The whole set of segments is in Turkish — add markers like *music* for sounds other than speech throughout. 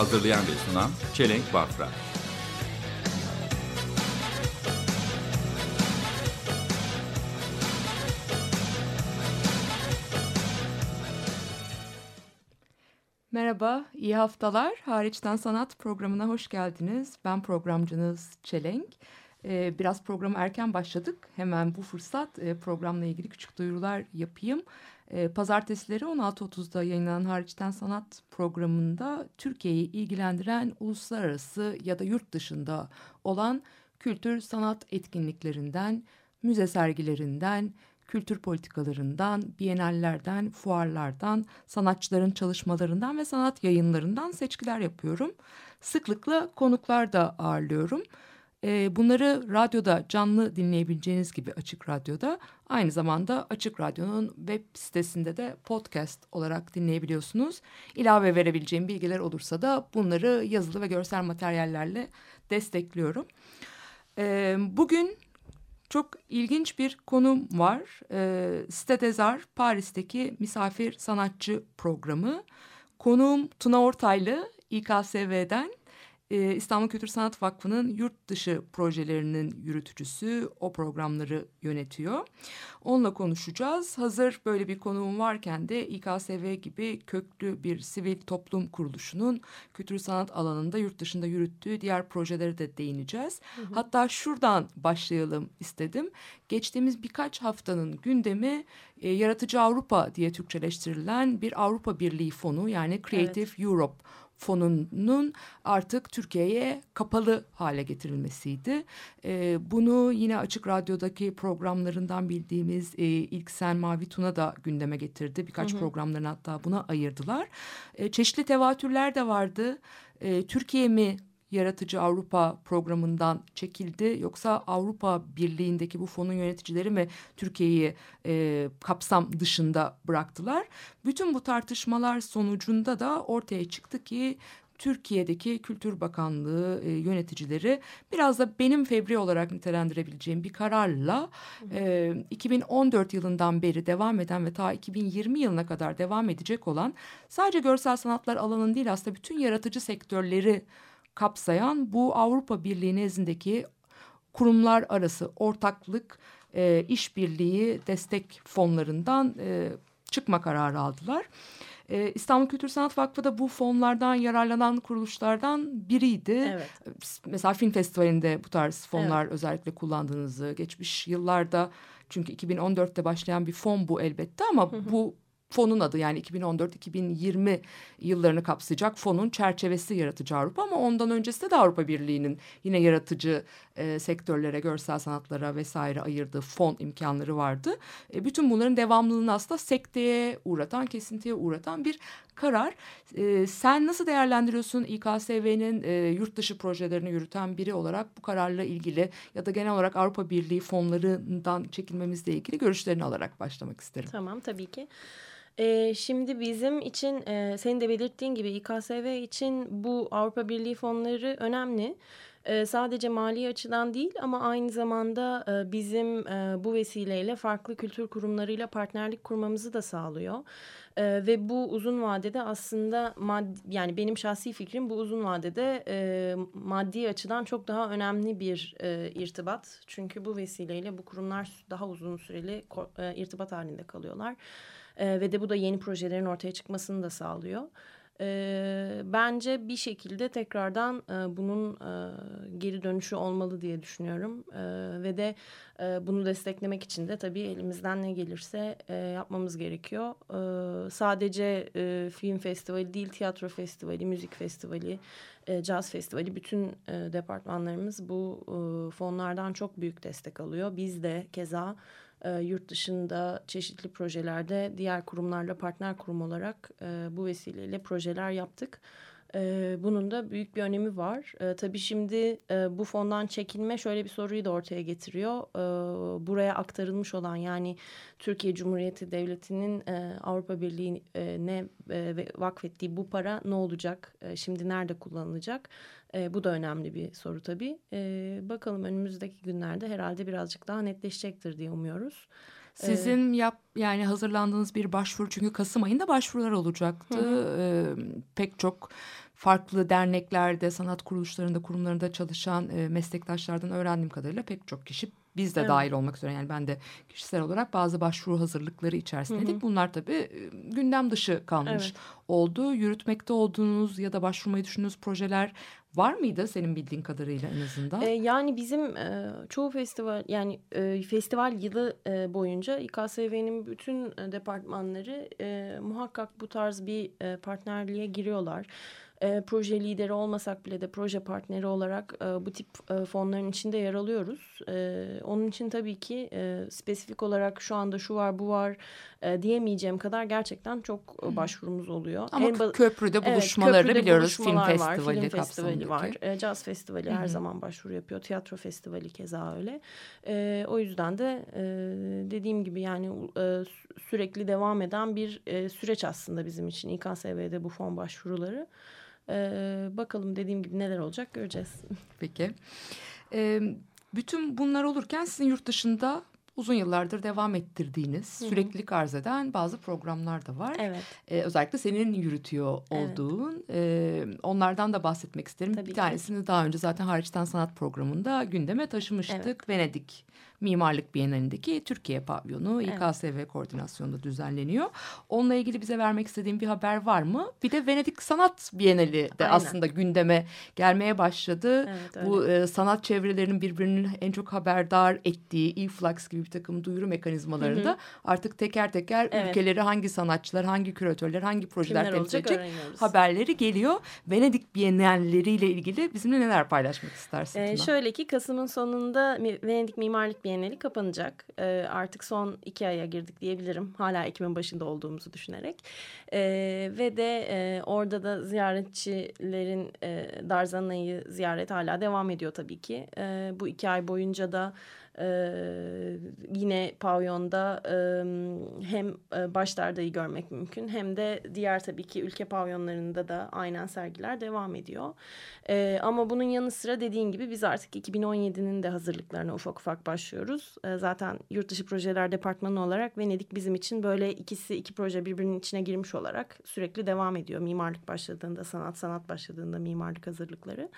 Hazırlayan ve sunan Çelenk Bafra. Merhaba, iyi haftalar. Hariçten Sanat programına hoş geldiniz. Ben programcınız Çelenk. Ee, biraz programa erken başladık. Hemen bu fırsat e, programla ilgili küçük duyurular yapayım. Ee, pazartesileri 16.30'da yayınlanan Hariçten Sanat programında Türkiye'yi ilgilendiren uluslararası ya da yurt dışında olan kültür sanat etkinliklerinden, müze sergilerinden, kültür politikalarından, bienallerden, fuarlardan, sanatçıların çalışmalarından ve sanat yayınlarından seçkiler yapıyorum. Sıklıkla konuklar da ağırlıyorum. Ee, bunları radyoda canlı dinleyebileceğiniz gibi Açık Radyo'da aynı zamanda Açık Radyo'nun web sitesinde de podcast olarak dinleyebiliyorsunuz. İlave verebileceğim bilgiler olursa da bunları yazılı ve görsel materyallerle destekliyorum. Ee, bugün çok ilginç bir konum var. E, Site Dezar Paris'teki misafir sanatçı programı. Konuğum Tuna Ortaylı İKSV'den e, İstanbul Kültür Sanat Vakfı'nın yurt dışı projelerinin yürütücüsü o programları yönetiyor. Onunla konuşacağız. Hazır böyle bir konuğum varken de İKSV gibi köklü bir sivil toplum kuruluşunun kültür sanat alanında yurt dışında yürüttüğü diğer projelere de değineceğiz. Hı hı. Hatta şuradan başlayalım istedim. Geçtiğimiz birkaç haftanın gündemi e, Yaratıcı Avrupa diye Türkçeleştirilen bir Avrupa Birliği fonu yani Creative evet. Europe fonunun artık Türkiye'ye kapalı hale getirilmesiydi. E, bunu yine Açık Radyo'daki programlarından bildiğimiz e, İlk Sen Mavi Tuna da gündeme getirdi. Birkaç hı hı. programlarını hatta buna ayırdılar. E, çeşitli tevatürler de vardı. E, Türkiye mi Yaratıcı Avrupa programından çekildi yoksa Avrupa Birliği'ndeki bu fonun yöneticileri mi Türkiye'yi e, kapsam dışında bıraktılar? Bütün bu tartışmalar sonucunda da ortaya çıktı ki Türkiye'deki Kültür Bakanlığı e, yöneticileri biraz da benim fevri olarak nitelendirebileceğim bir kararla e, 2014 yılından beri devam eden ve ta 2020 yılına kadar devam edecek olan sadece görsel sanatlar alanının değil aslında bütün yaratıcı sektörleri kapsayan bu Avrupa Birliği nezdindeki kurumlar arası ortaklık, e, işbirliği, destek fonlarından e, çıkma kararı aldılar. E, İstanbul Kültür Sanat Vakfı da bu fonlardan yararlanan kuruluşlardan biriydi. Evet. Mesela film festivalinde bu tarz fonlar evet. özellikle kullandığınızı geçmiş yıllarda çünkü 2014'te başlayan bir fon bu elbette ama hı hı. bu fonun adı yani 2014-2020 yıllarını kapsayacak fonun çerçevesi yaratıcı Avrupa ama ondan öncesinde de Avrupa Birliği'nin yine yaratıcı e, sektörlere, görsel sanatlara vesaire ayırdığı fon imkanları vardı. E, bütün bunların devamlılığını aslında sekteye uğratan, kesintiye uğratan bir karar. E, sen nasıl değerlendiriyorsun İKSV'nin e, yurt dışı projelerini yürüten biri olarak bu kararla ilgili ya da genel olarak Avrupa Birliği fonlarından çekilmemizle ilgili görüşlerini alarak başlamak isterim. Tamam tabii ki. Şimdi bizim için e, senin de belirttiğin gibi İKSV için bu Avrupa Birliği fonları önemli. Sadece mali açıdan değil ama aynı zamanda bizim bu vesileyle farklı kültür kurumlarıyla partnerlik kurmamızı da sağlıyor. Ve bu uzun vadede aslında yani benim şahsi fikrim bu uzun vadede maddi açıdan çok daha önemli bir irtibat. Çünkü bu vesileyle bu kurumlar daha uzun süreli irtibat halinde kalıyorlar. Ve de bu da yeni projelerin ortaya çıkmasını da sağlıyor. E, bence bir şekilde tekrardan e, bunun e, geri dönüşü olmalı diye düşünüyorum. E, ve de e, bunu desteklemek için de tabii elimizden ne gelirse e, yapmamız gerekiyor. E, sadece e, film festivali değil, tiyatro festivali, müzik festivali, e, caz festivali bütün e, departmanlarımız bu e, fonlardan çok büyük destek alıyor. Biz de keza e, yurt dışında çeşitli projelerde diğer kurumlarla partner kurum olarak e, bu vesileyle projeler yaptık. Bunun da büyük bir önemi var. E, tabii şimdi bu fondan çekilme şöyle bir soruyu da ortaya getiriyor. Buraya aktarılmış olan yani Türkiye Cumhuriyeti Devleti'nin Avrupa Birliği'ne vakfettiği bu para ne olacak? Şimdi nerede kullanılacak? Bu da önemli bir soru tabii. Bakalım önümüzdeki günlerde herhalde birazcık daha netleşecektir diye umuyoruz. Sizin yap yani hazırlandığınız bir başvuru çünkü Kasım ayında başvurular olacaktı. Ee, pek çok farklı derneklerde, sanat kuruluşlarında, kurumlarında çalışan e, meslektaşlardan öğrendiğim kadarıyla pek çok kişi biz de Evet. dahil olmak üzere yani ben de kişisel olarak bazı başvuru hazırlıkları içerisindeydik. Bunlar tabii gündem dışı kalmış Evet. oldu. Yürütmekte olduğunuz ya da başvurmayı düşündüğünüz projeler var mıydı senin bildiğin kadarıyla en azından? E, yani bizim e, çoğu festival yani e, festival yılı e, boyunca İKSV'nin bütün e, departmanları e, muhakkak bu tarz bir e, partnerliğe giriyorlar. E, proje lideri olmasak bile de proje partneri olarak e, bu tip e, fonların içinde yer alıyoruz. E, onun için tabii ki e, spesifik olarak şu anda şu var bu var e, diyemeyeceğim kadar gerçekten çok e, başvurumuz oluyor. Ama En köprüde Evet, buluşmaları köprüde biliyoruz. Film festivali var, film festivali var, e, caz festivali her zaman başvuru yapıyor, tiyatro festivali keza öyle. E, o yüzden de e, dediğim gibi yani e, sü- sürekli devam eden bir e, süreç aslında bizim için İKSV'de bu fon başvuruları. E, bakalım dediğim gibi neler olacak göreceğiz. Peki. Ee, bütün bunlar olurken sizin yurt dışında uzun yıllardır devam ettirdiğiniz, süreklilik arz eden bazı programlar da var. Evet. Ee, özellikle senin yürütüyor Evet. olduğun. e, onlardan da bahsetmek isterim. Tabii bir ki. tanesini daha önce zaten Hariçten Sanat programında gündeme taşımıştık. Venedik Mimarlık Bienalindeki Türkiye pavyonu Evet. İKSV koordinasyonunda düzenleniyor. Onunla ilgili bize vermek istediğin bir haber var mı? Bir de Venedik Sanat Bienali de Aynen. aslında gündeme gelmeye başladı. Evet, öyle. Bu e, sanat çevrelerinin birbirinin en çok haberdar ettiği e-flux gibi bir takım duyuru mekanizmalarında artık teker teker Evet. ülkeleri hangi sanatçılar, hangi küratörler, hangi projeler Kimler temsil edecek öğreniyoruz. haberleri geliyor. Venedik Bienalleriyle ilgili bizimle neler paylaşmak istersin? Ee, şöyle ki Kasım'ın sonunda Venedik Mimarlık Bienali kapanacak. Ee, artık son iki aya girdik diyebilirim. Hala Ekim'in başında olduğumuzu düşünerek. Ee, ve de e, orada da ziyaretçilerin e, Darzana'yı ziyaret hala devam ediyor tabii ki. Ee, bu iki ay boyunca da e, yine pavyonda e, hem başlardayı görmek mümkün hem de diğer tabii ki ülke pavyonlarında da aynen sergiler devam ediyor. E, ama bunun yanı sıra dediğin gibi biz artık 2017'nin de hazırlıklarına ufak ufak başlıyoruz. E, zaten yurt dışı projeler departmanı olarak Venedik bizim için böyle ikisi iki proje birbirinin içine girmiş olarak sürekli devam ediyor. Mimarlık başladığında sanat, sanat başladığında mimarlık hazırlıkları.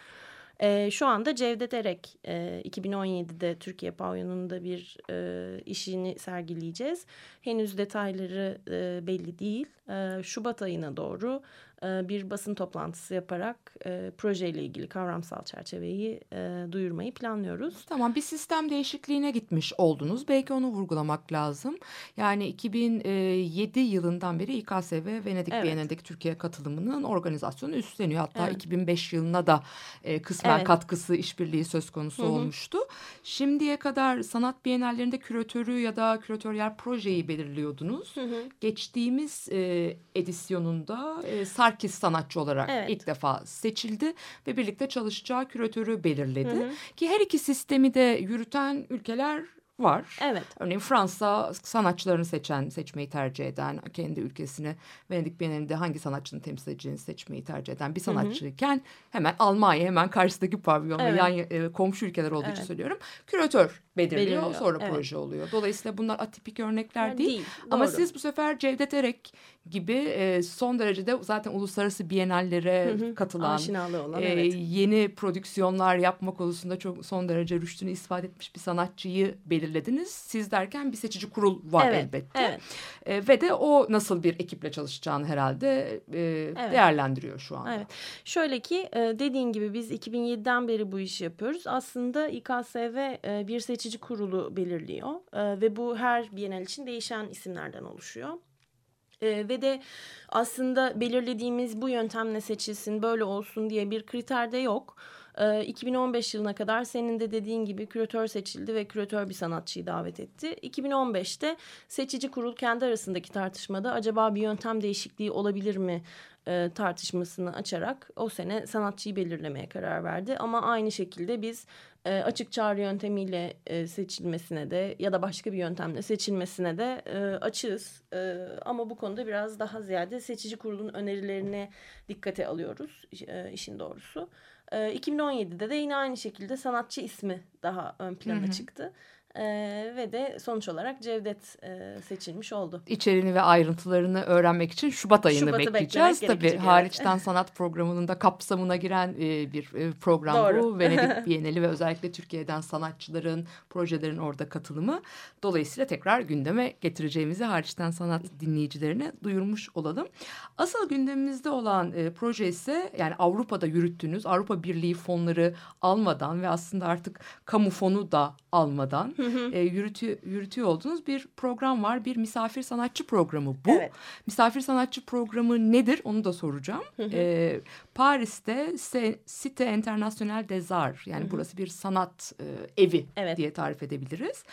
E, şu anda Cevdet Erek e, 2017'de Türkiye Pavyonunda bir e, işini sergileyeceğiz. Henüz detayları e, belli değil. E, Şubat ayına doğru bir basın toplantısı yaparak e, projeyle ilgili kavramsal çerçeveyi e, duyurmayı planlıyoruz. Tamam bir sistem değişikliğine gitmiş oldunuz. Belki onu vurgulamak lazım. Yani 2007 yılından beri İKSV Venedik Evet. Bienalindeki Türkiye katılımının organizasyonu üstleniyor. Hatta Evet. 2005 yılına da e, kısmen Evet. katkısı işbirliği söz konusu Hı hı. olmuştu. Şimdiye kadar sanat bienallerinde küratörü ya da küratöryel projeyi belirliyordunuz. Geçtiğimiz e, edisyonunda e, Sarkis sanatçı olarak Evet. ilk defa seçildi ve birlikte çalışacağı küratörü belirledi. Hı hı. Ki her iki sistemi de yürüten ülkeler var. Evet. Örneğin Fransa sanatçılarını seçen, seçmeyi tercih eden, kendi ülkesini Venedik Bienalinde hangi sanatçının temsil edeceğini seçmeyi tercih eden bir sanatçıyken hemen Almanya hemen karşısındaki pavyonla Evet. yan e, komşu ülkeler olduğu için Evet. söylüyorum. Küratör belirliyor, Belirliyor, sonra evet. proje oluyor. Dolayısıyla bunlar atipik örnekler Yani değil. değil, Ama siz bu sefer Cevdet Erek gibi e, son derecede zaten uluslararası bienallere Hı hı. katılan olan, e, evet. yeni prodüksiyonlar yapma konusunda çok son derece rüştünü ispat etmiş bir sanatçıyı belirlediniz. Siz derken bir seçici kurul var Evet, elbette. evet. E, ve de o nasıl bir ekiple çalışacağını herhalde e, değerlendiriyor şu anda. Evet. Şöyle ki e, dediğin gibi biz 2007'den beri bu işi yapıyoruz. Aslında İKSV e, bir seçici kurulu belirliyor E, ve bu her Bienal için değişen isimlerden oluşuyor. E, ve de aslında belirlediğimiz bu yöntemle seçilsin, böyle olsun diye bir kriter de yok. E, 2015 yılına kadar senin de dediğin gibi küratör seçildi ve küratör bir sanatçıyı davet etti. 2015'te seçici kurul kendi arasındaki tartışmada acaba bir yöntem değişikliği olabilir mi e, tartışmasını açarak o sene sanatçıyı belirlemeye karar verdi. Ama aynı şekilde biz e, açık çağrı yöntemiyle e, seçilmesine de ya da başka bir yöntemle seçilmesine de e, açığız. Ama bu konuda biraz daha ziyade seçici kurulun önerilerini dikkate alıyoruz işin doğrusu. E, 2017'de de yine aynı şekilde sanatçı ismi daha ön plana Hı hı. çıktı. E, ve de sonuç olarak Cevdet e, seçilmiş oldu. İçeriğini ve ayrıntılarını öğrenmek için Şubat ayını Şubat'ı bekleyeceğiz. Tabii evet. hariçten sanat programının da kapsamına giren e, bir e, program Doğru. bu. Venedik *laughs* Bienali ve özellikle Türkiye'den sanatçıların, projelerin orada katılımı. Dolayısıyla tekrar gündeme getireceğimizi hariçten sanat dinleyicilerine duyurmuş olalım. Asıl gündemimizde olan e, proje ise yani Avrupa'da yürüttüğünüz Avrupa Birliği fonları almadan ve aslında artık kamu fonu da almadan e, yürütü, yürütüyor olduğunuz bir program var. Bir misafir sanatçı programı bu. Evet. Misafir sanatçı programı nedir onu da soracağım. E, Paris'te Cité International des Arts yani burası bir sanat e, evi Evet. diye tarif edebiliriz.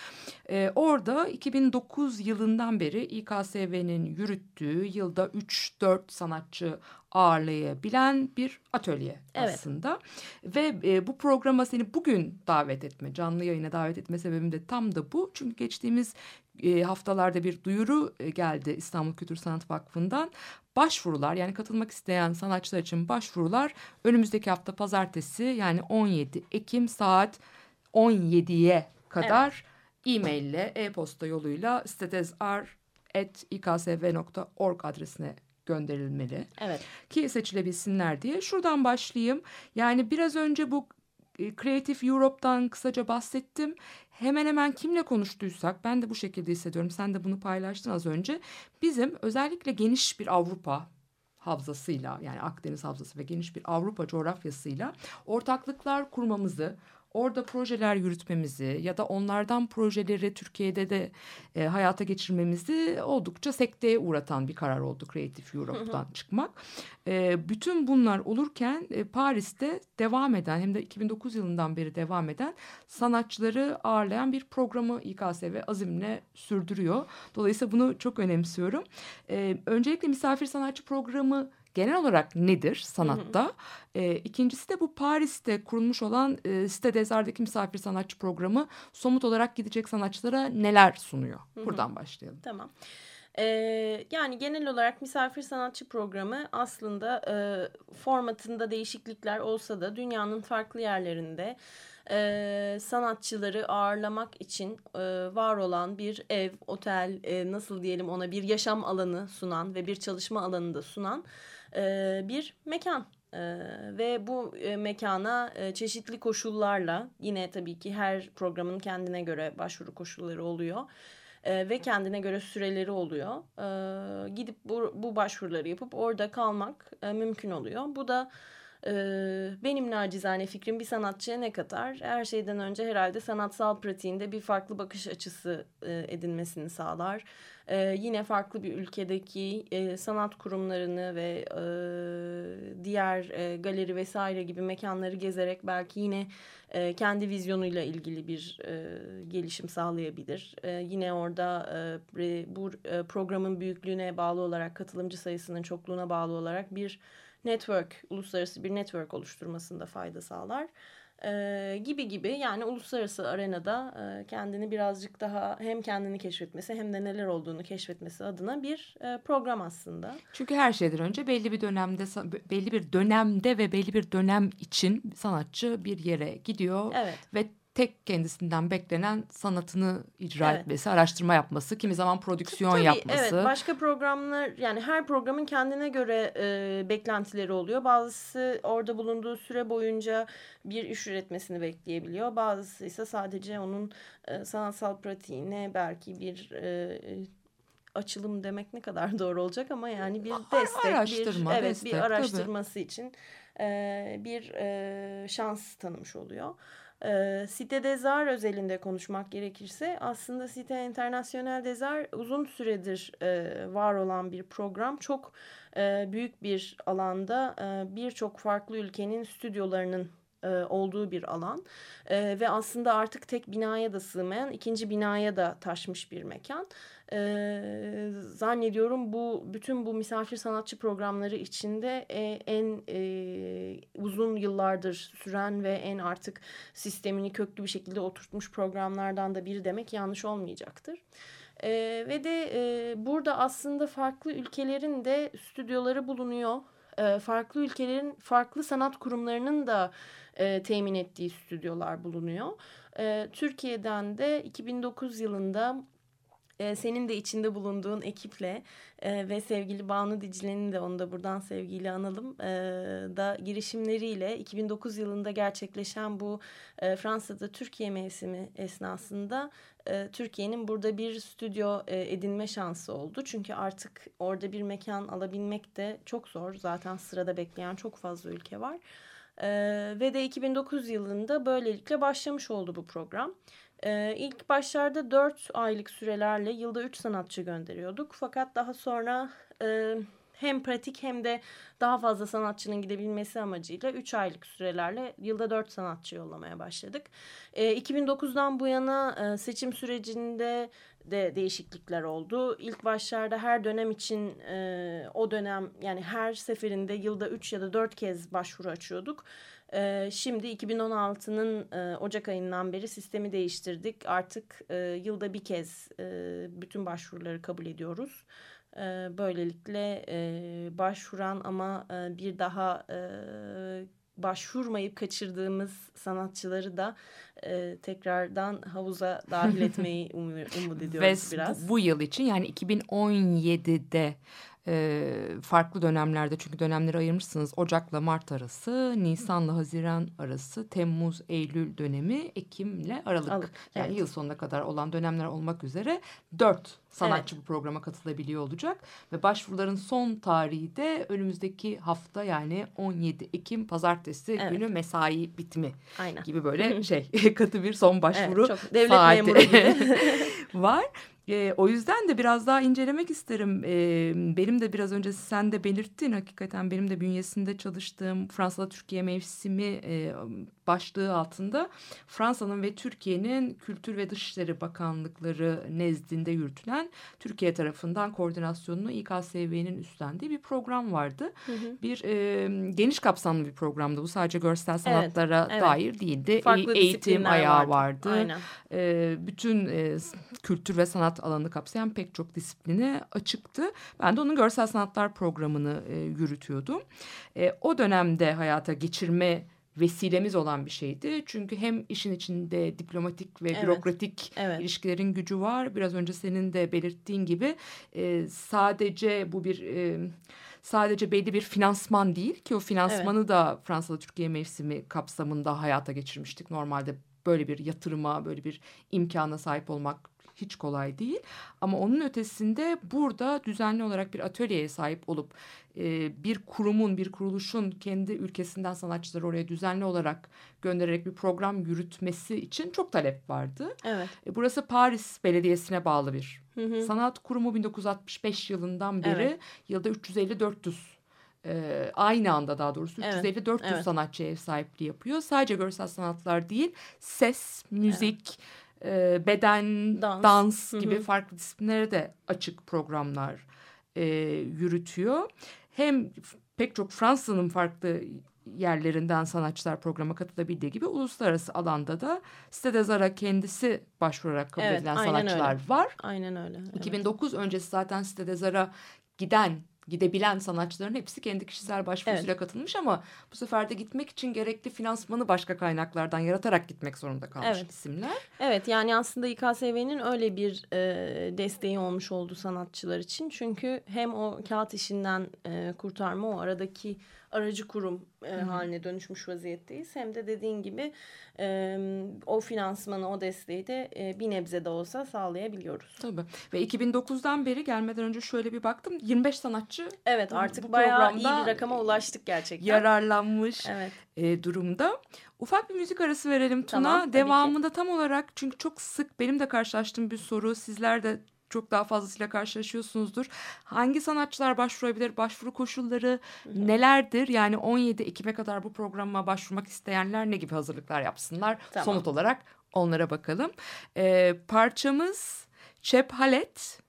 E, orada 2009 yılından beri İKSV'nin yürüttüğü yılda 3-4 sanatçı ağırlayabilen bir atölye Evet. aslında. Ve e, bu programa seni bugün davet etme, canlı yayına davet etme sebebim de tam da bu. Çünkü geçtiğimiz e, haftalarda bir duyuru e, geldi İstanbul Kültür Sanat Vakfı'ndan. Başvurular yani katılmak isteyen sanatçılar için başvurular önümüzdeki hafta pazartesi yani 17 Ekim saat 17'ye kadar e-maille, e-posta yoluyla stetezar.iksv.org adresine gönderilmeli Evet. ki seçilebilsinler diye. Şuradan başlayayım. Yani biraz önce bu e, Creative Europe'dan kısaca bahsettim. Hemen hemen kimle konuştuysak ben de bu şekilde hissediyorum. Sen de bunu paylaştın az önce. Bizim özellikle geniş bir Avrupa havzasıyla yani Akdeniz havzası ve geniş bir Avrupa coğrafyasıyla ortaklıklar kurmamızı, orada projeler yürütmemizi ya da onlardan projeleri Türkiye'de de e, hayata geçirmemizi oldukça sekteye uğratan bir karar oldu Creative Europe'dan çıkmak. E, bütün bunlar olurken e, Paris'te devam eden hem de 2009 yılından beri devam eden sanatçıları ağırlayan bir programı İKSV azimle sürdürüyor. Dolayısıyla bunu çok önemsiyorum. E, öncelikle misafir sanatçı programı genel olarak nedir sanatta? E, ikincisi de bu Paris'te kurulmuş olan e, Site Dezar'daki misafir sanatçı programı somut olarak gidecek sanatçılara neler sunuyor? Buradan başlayalım. Tamam. Ee, yani genel olarak misafir sanatçı programı aslında e, formatında değişiklikler olsa da dünyanın farklı yerlerinde e, sanatçıları ağırlamak için e, var olan bir ev, otel, e, nasıl diyelim ona bir yaşam alanı sunan ve bir çalışma alanı da sunan e, bir mekan. Ee, ve bu e, mekana e, çeşitli koşullarla yine tabii ki her programın kendine göre başvuru koşulları oluyor ve kendine göre süreleri oluyor. Gidip bu, başvuruları yapıp orada kalmak e, mümkün oluyor. Bu da e, benim nacizane fikrim bir sanatçıya ne kadar her şeyden önce herhalde sanatsal pratiğinde bir farklı bakış açısı edinmesini sağlar. Yine farklı bir ülkedeki sanat kurumlarını ve diğer galeri vesaire gibi mekanları gezerek belki yine kendi vizyonuyla ilgili bir gelişim sağlayabilir. Yine orada bu programın büyüklüğüne bağlı olarak katılımcı sayısının çokluğuna bağlı olarak bir network, uluslararası bir network oluşturmasında fayda sağlar. Ee, gibi gibi yani uluslararası arenada e, kendini birazcık daha hem kendini keşfetmesi hem de neler olduğunu keşfetmesi adına bir e, program aslında. Çünkü her şeyden önce belli bir dönemde belli bir dönemde ve belli bir dönem için sanatçı bir yere gidiyor Evet. ve tek kendisinden beklenen sanatını icra Evet. etmesi, araştırma yapması, kimi zaman prodüksiyon Tabii, yapması. Evet başka programlar yani her programın kendine göre e, beklentileri oluyor. Bazısı orada bulunduğu süre boyunca bir iş üretmesini bekleyebiliyor. Bazısı ise sadece onun e, sanatsal pratiğine belki bir e, açılım demek ne kadar *laughs* doğru olacak ama yani bir destek, araştırma, bir, evet destek, bir tabii. araştırması için e, bir e, şans tanımış oluyor. E, Site des Arts özelinde konuşmak gerekirse aslında Site International des Arts uzun süredir e, var olan bir program. Çok e, büyük bir alanda e, birçok farklı ülkenin stüdyolarının e, olduğu bir alan E, ve aslında artık tek binaya da sığmayan ikinci binaya da taşmış bir mekan. E, zannediyorum bu bütün bu misafir sanatçı programları içinde e, en e, uzun yıllardır süren ve en artık sistemini köklü bir şekilde oturtmuş programlardan da biri demek yanlış olmayacaktır. E, ve de e, burada aslında farklı ülkelerin de stüdyoları bulunuyor. Farklı ülkelerin farklı sanat kurumlarının da e, temin ettiği stüdyolar bulunuyor. E, Türkiye'den de 2009 yılında e, senin de içinde bulunduğun ekiple e, ve sevgili Banu Dicle'nin de onu da buradan sevgiyle analım e, da girişimleriyle 2009 yılında gerçekleşen bu e, Fransa'da Türkiye mevsimi esnasında e, Türkiye'nin burada bir stüdyo e, edinme şansı oldu. Çünkü artık orada bir mekan alabilmek de çok zor. Zaten sırada bekleyen çok fazla ülke var. E, ve de 2009 yılında böylelikle başlamış oldu bu program. Ee, ilk başlarda 4 aylık sürelerle yılda 3 sanatçı gönderiyorduk. Fakat daha sonra e, hem pratik hem de daha fazla sanatçının gidebilmesi amacıyla 3 aylık sürelerle yılda 4 sanatçı yollamaya başladık. E, 2009'dan bu yana e, seçim sürecinde de değişiklikler oldu. İlk başlarda her dönem için e, o dönem yani her seferinde yılda 3 ya da 4 kez başvuru açıyorduk. Şimdi 2016'nın e, Ocak ayından beri sistemi değiştirdik. Artık e, yılda bir kez e, bütün başvuruları kabul ediyoruz. E, böylelikle e, başvuran ama e, bir daha e, başvurmayıp kaçırdığımız sanatçıları da e, tekrardan havuza dahil etmeyi *laughs* umut, umut ediyoruz Ve biraz. Bu, bu yıl için yani 2017'de e, farklı dönemlerde çünkü dönemleri ayırmışsınız. Ocak'la Mart arası, Nisan'la Haziran arası, Temmuz, Eylül dönemi, Ekim'le Aralık. Aralık, yani evet. yıl sonuna kadar olan dönemler olmak üzere dört sanatçı bu programa katılabiliyor olacak. Ve başvuruların son tarihi de önümüzdeki hafta yani 17 Ekim pazartesi Evet. günü mesai bitimi Aynen. gibi böyle *laughs* şey *laughs* katı bir son başvuru Evet, çok devlet saati memuru gibi. *laughs* var. E, o yüzden de biraz daha incelemek isterim. E, benim de biraz önce sen de belirttin hakikaten benim de bünyesinde çalıştığım Fransa'da Türkiye mevsimi e, başlığı altında Fransa'nın ve Türkiye'nin Kültür ve Dışişleri Bakanlıkları nezdinde yürütülen Türkiye tarafından koordinasyonunu İKSV'nin üstlendiği bir program vardı. Bir e, geniş kapsamlı bir programdı bu sadece görsel sanatlara evet. dair değildi. Farklı E- eğitim ayağı vardı. vardı. Aynen. E, bütün e, kültür ve sanat alanını kapsayan pek çok disipline açıktı. Ben de onun görsel sanatlar programını e, yürütüyordum. E, o dönemde hayata geçirme vesilemiz olan bir şeydi. Çünkü hem işin içinde diplomatik ve Evet. bürokratik Evet. ilişkilerin gücü var. Biraz önce senin de belirttiğin gibi e, sadece bu bir... E, Sadece belli bir finansman değil ki o finansmanı da Fransa'da Türkiye mevsimi kapsamında hayata geçirmiştik. Normalde böyle bir yatırıma, böyle bir imkana sahip olmak hiç kolay değil. Ama onun ötesinde burada düzenli olarak bir atölyeye sahip olup e, bir kurumun, bir kuruluşun kendi ülkesinden sanatçıları oraya düzenli olarak göndererek bir program yürütmesi için çok talep vardı. Evet. E, burası Paris Belediyesi'ne bağlı bir Hı hı. sanat kurumu 1965 yılından beri Evet. yılda 350-400 e, aynı anda daha doğrusu Evet, 350-400 evet. sanatçı ev sahipliği yapıyor. Sadece görsel sanatlar değil ses, müzik, e, beden, Dans. dans, gibi hı. farklı disiplinlere de açık programlar e, yürütüyor. Hem pek çok Fransa'nın farklı yerlerinden sanatçılar programa katılabildiği gibi uluslararası alanda da Stade des Arts'a kendisi başvurarak kabul Evet, edilen sanatçılar öyle. var. Aynen öyle. evet. 2009 öncesi zaten Stade des Arts'a giden gidebilen sanatçıların hepsi kendi kişisel başvurusuyla katılmış ama bu sefer de gitmek için gerekli finansmanı başka kaynaklardan yaratarak gitmek zorunda kalmış Evet. isimler. Evet yani aslında İKSV'nin öyle bir e, desteği olmuş oldu sanatçılar için. Çünkü hem o kağıt işinden e, kurtarma o aradaki aracı kurum e, haline dönüşmüş vaziyetteyiz. Hem de dediğin gibi e, o finansmanı o desteği de e, bir nebze de olsa sağlayabiliyoruz. Tabii. Ve 2009'dan beri gelmeden önce şöyle bir baktım 25 sanatçı Evet artık bu bayağı iyi bir rakama ulaştık gerçekten. yararlanmış Evet. e, durumda. Ufak bir müzik arası verelim Tuna. Tamam. Devamında tam olarak çünkü çok sık benim de karşılaştığım bir soru. Sizler de çok daha fazlasıyla karşılaşıyorsunuzdur. Hangi sanatçılar başvurabilir? Başvuru koşulları nelerdir? Yani 17 Ekim'e kadar bu programa başvurmak isteyenler ne gibi hazırlıklar yapsınlar? Tamam. Somut olarak onlara bakalım. Ee, parçamız Çep Halet,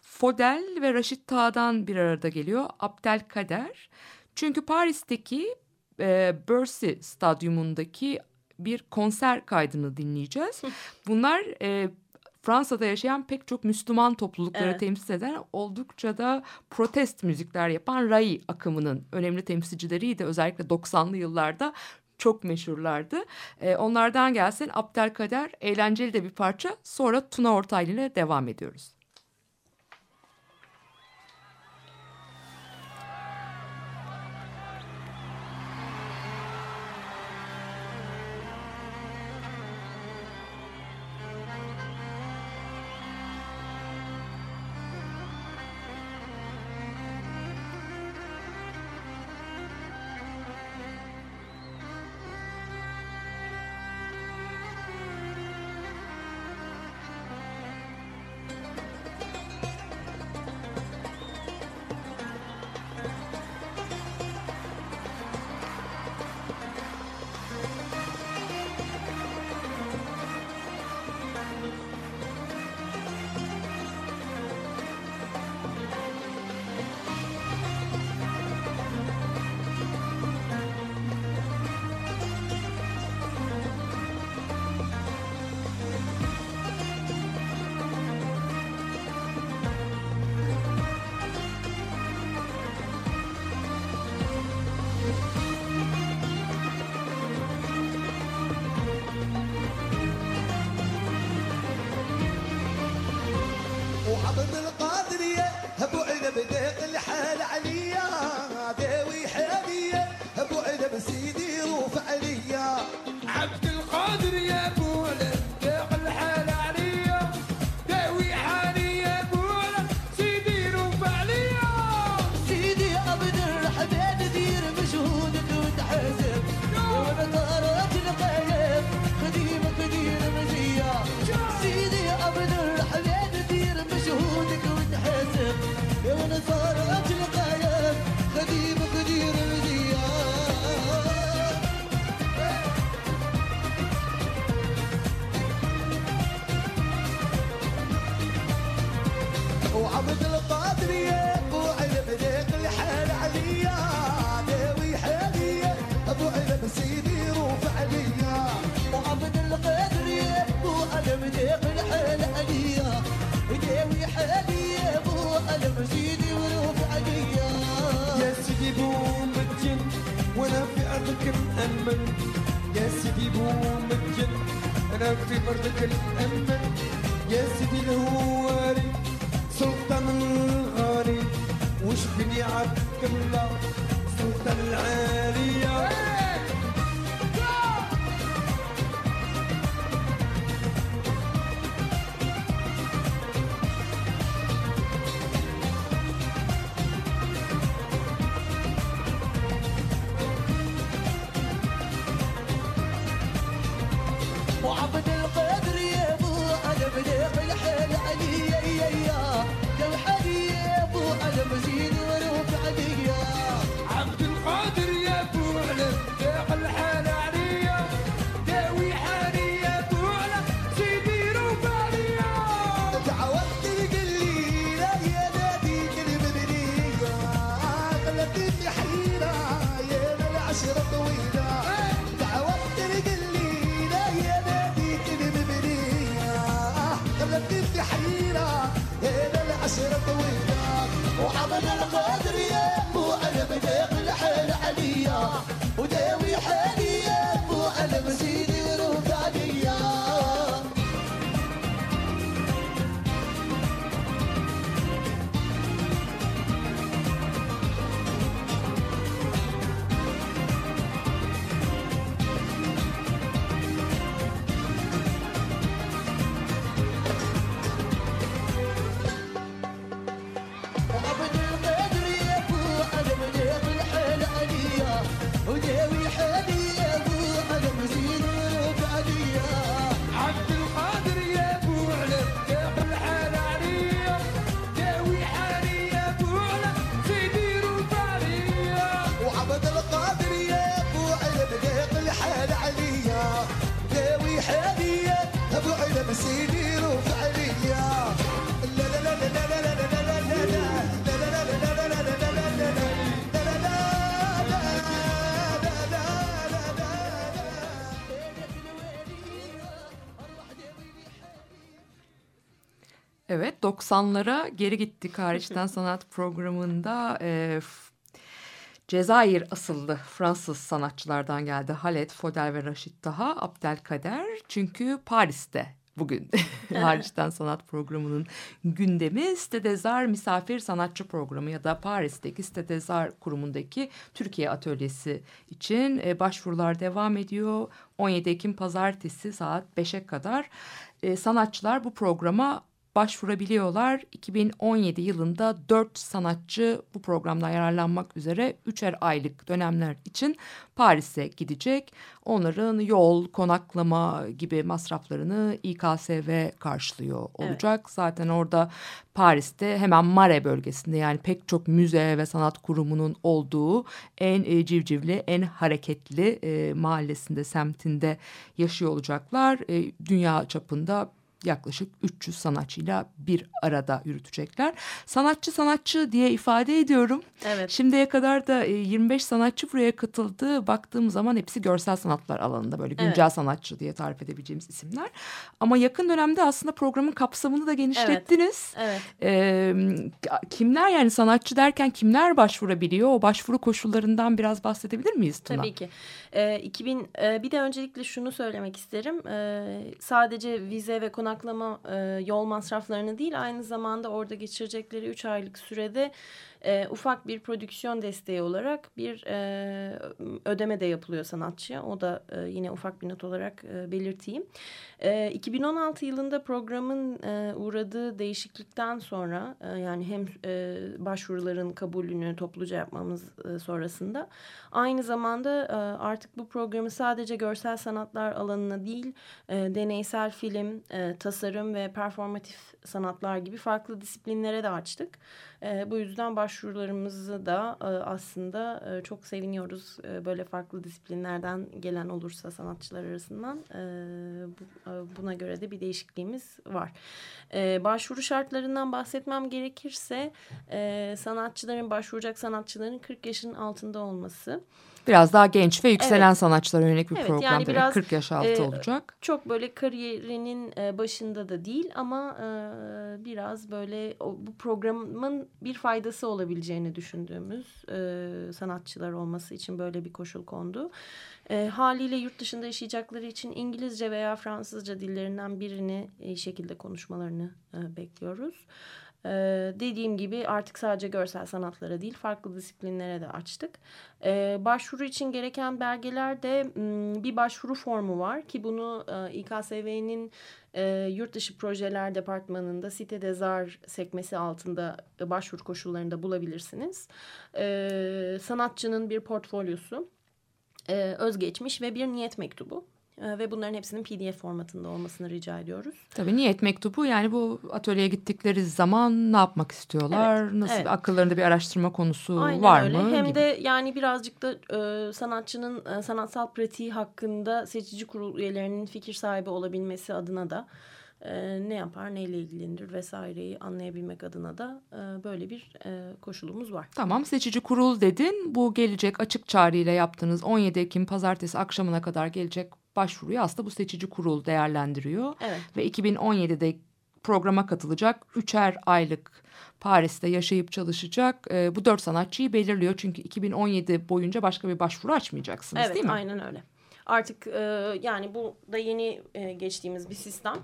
Fodel ve Raşit Tağ'dan bir arada geliyor. Abdelkader. Çünkü Paris'teki e, Bercy Stadyumundaki bir konser kaydını dinleyeceğiz. Bunlar e, Fransa'da yaşayan pek çok Müslüman toplulukları evet. temsil eden oldukça da protest müzikler yapan Rai akımının önemli temsilcileriydi. Özellikle 90'lı yıllarda çok meşhurlardı. E, onlardan gelsin Abdelkader eğlenceli de bir parça sonra Tuna Ortaylı ile devam ediyoruz. الحال عليا. 90'lara geri gittik hariçten sanat programında. E, Cezayir asıllı Fransız sanatçılardan geldi. Halet, Fodel ve Raşit Taha, Abdelkader. Çünkü Paris'te bugün *laughs* hariçten sanat programının gündemi Stedezar Misafir Sanatçı Programı ya da Paris'teki Stedezar kurumundaki Türkiye Atölyesi için e, başvurular devam ediyor. 17 Ekim pazartesi saat 5'e kadar e, sanatçılar bu programa başvurabiliyorlar. 2017 yılında 4 sanatçı bu programdan yararlanmak üzere üçer aylık dönemler için Paris'e gidecek. Onların yol, konaklama gibi masraflarını İKSV karşılıyor olacak. Evet. Zaten orada Paris'te hemen Mare bölgesinde yani pek çok müze ve sanat kurumunun olduğu en e, civcivli, en hareketli e, mahallesinde, semtinde yaşıyor olacaklar. E, dünya çapında yaklaşık 300 sanatçıyla bir arada yürütecekler. Sanatçı sanatçı diye ifade ediyorum. Evet. Şimdiye kadar da 25 e, sanatçı buraya katıldı. Baktığım zaman hepsi görsel sanatlar alanında böyle güncel evet. sanatçı diye tarif edebileceğimiz isimler. Ama yakın dönemde aslında programın kapsamını da genişlettiniz. Evet. evet. Ee, kimler yani sanatçı derken kimler başvurabiliyor? O başvuru koşullarından biraz bahsedebilir miyiz Tuna? Tabii ki. Ee, 2000 e, bir de öncelikle şunu söylemek isterim. Ee, sadece vize ve konak konaklama e, yol masraflarını değil aynı zamanda orada geçirecekleri üç aylık sürede e, ufak bir prodüksiyon desteği olarak bir e, ödeme de yapılıyor sanatçıya. O da e, yine ufak bir not olarak e, belirteyim. E, 2016 yılında programın e, uğradığı değişiklikten sonra e, yani hem e, başvuruların kabulünü topluca yapmamız e, sonrasında aynı zamanda e, artık bu programı sadece görsel sanatlar alanına değil e, deneysel film, e, tasarım ve performatif sanatlar gibi farklı disiplinlere de açtık. E, bu yüzden başvurularımızı da e, aslında e, çok seviniyoruz. E, böyle farklı disiplinlerden gelen olursa sanatçılar arasından e, bu, e, buna göre de bir değişikliğimiz var. E, başvuru şartlarından bahsetmem gerekirse e, sanatçıların başvuracak sanatçıların 40 yaşın altında olması. Biraz daha genç ve yükselen evet. sanatçılara yönelik bir evet, program yani biraz, 40 yaş altı e, olacak. Çok böyle kariyerinin e, başında da değil ama e, biraz böyle o, bu programın bir faydası olabileceğini düşündüğümüz e, sanatçılar olması için böyle bir koşul kondu. E, haliyle yurt dışında yaşayacakları için İngilizce veya Fransızca dillerinden birini e, şekilde konuşmalarını e, bekliyoruz. Ee, dediğim gibi artık sadece görsel sanatlara değil farklı disiplinlere de açtık. Ee, başvuru için gereken belgelerde bir başvuru formu var ki bunu e, İKSV'nin e, yurt dışı projeler departmanında sitede zar sekmesi altında başvuru koşullarında bulabilirsiniz. Ee, sanatçının bir portfolyosu, e, özgeçmiş ve bir niyet mektubu. Ee, ve bunların hepsinin PDF formatında olmasını rica ediyoruz. Tabii niyet mektubu yani bu atölyeye gittikleri zaman ne yapmak istiyorlar? Evet, Nasıl evet. akıllarında bir araştırma konusu Aynen var öyle. mı? Hem gibi. de yani birazcık da e, sanatçının e, sanatsal pratiği hakkında seçici kurul üyelerinin fikir sahibi olabilmesi adına da e, ne yapar, neyle ilgilenir vesaireyi anlayabilmek adına da e, böyle bir e, koşulumuz var. Tamam seçici kurul dedin. Bu gelecek açık çağrıyla yaptığınız 17 Ekim pazartesi akşamına kadar gelecek başvuruyu aslında bu seçici kurul değerlendiriyor. Evet. Ve 2017'de programa katılacak üçer aylık Paris'te yaşayıp çalışacak e, bu dört sanatçıyı belirliyor. Çünkü 2017 boyunca başka bir başvuru açmayacaksınız evet, değil mi? Evet aynen öyle. Artık e, yani bu da yeni e, geçtiğimiz bir sistem.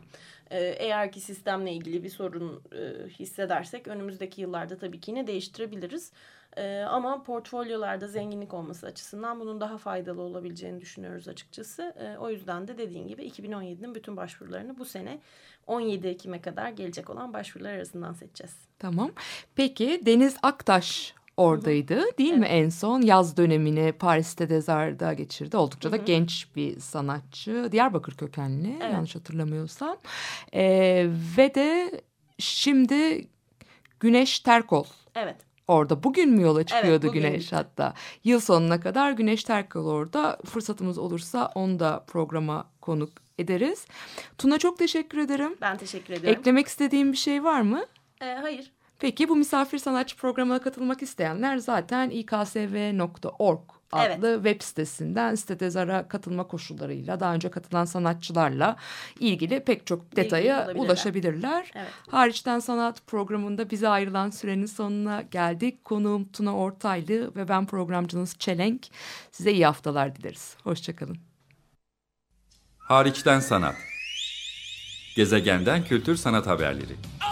E, eğer ki sistemle ilgili bir sorun e, hissedersek önümüzdeki yıllarda tabii ki yine değiştirebiliriz. E, ama portfolyolarda zenginlik olması açısından bunun daha faydalı olabileceğini düşünüyoruz açıkçası. E, o yüzden de dediğim gibi 2017'nin bütün başvurularını bu sene 17 Ekim'e kadar gelecek olan başvurular arasından seçeceğiz. Tamam. Peki Deniz Aktaş oradaydı değil evet. mi en son yaz dönemini Paris'te Dezar'da geçirdi. Oldukça Hı -hı. da genç bir sanatçı. Diyarbakır kökenli evet. yanlış hatırlamıyorsam. Ee, ve de şimdi Güneş Terkol. Evet orada. Bugün mü yola çıkıyordu evet, Güneş hatta? Yıl sonuna kadar Güneş Terkal orada. Fırsatımız olursa onu da programa konuk ederiz. Tuna çok teşekkür ederim. Ben teşekkür ediyorum. Eklemek istediğim bir şey var mı? Ee, hayır. Peki bu misafir sanatçı programına katılmak isteyenler zaten iksv.org adlı web sitesinden sitede katılma koşullarıyla daha önce katılan sanatçılarla ilgili pek çok detaya ulaşabilirler. Evet. Hariçten Sanat programında bize ayrılan sürenin sonuna geldik. Konuğum Tuna Ortaylı ve ben programcınız Çelenk. Size iyi haftalar dileriz. Hoşçakalın. Hariçten sanat. Gezegenden kültür sanat haberleri. Okay,